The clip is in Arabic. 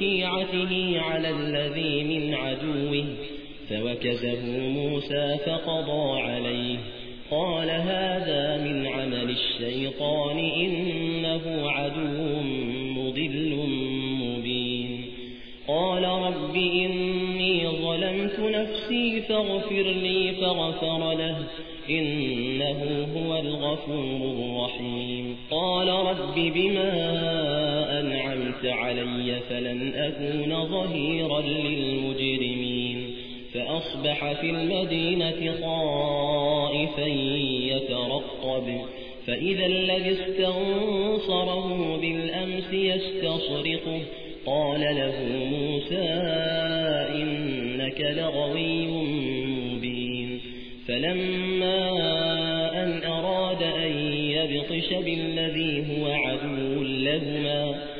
شيعته على الذي من عدوه فوكزه موسى فقضى عليه. قال هذا من عمل الشيطان إنه عدو مضل مبين. قال رب إني ظلمت نفسي فاغفر لي فغفر له إنه هو الغفور الرحيم. قال رب بما أنعمت علي فلن أكون ظهيرا للمجرمين؟ فأصبح في المدينة خائفا يترقب فإذا الذي استنصره بالأمس يستصرقه. قال له موسى إنك لغوي مبين. فلما أن أراد أن يبطش بالذي هو عدو لهما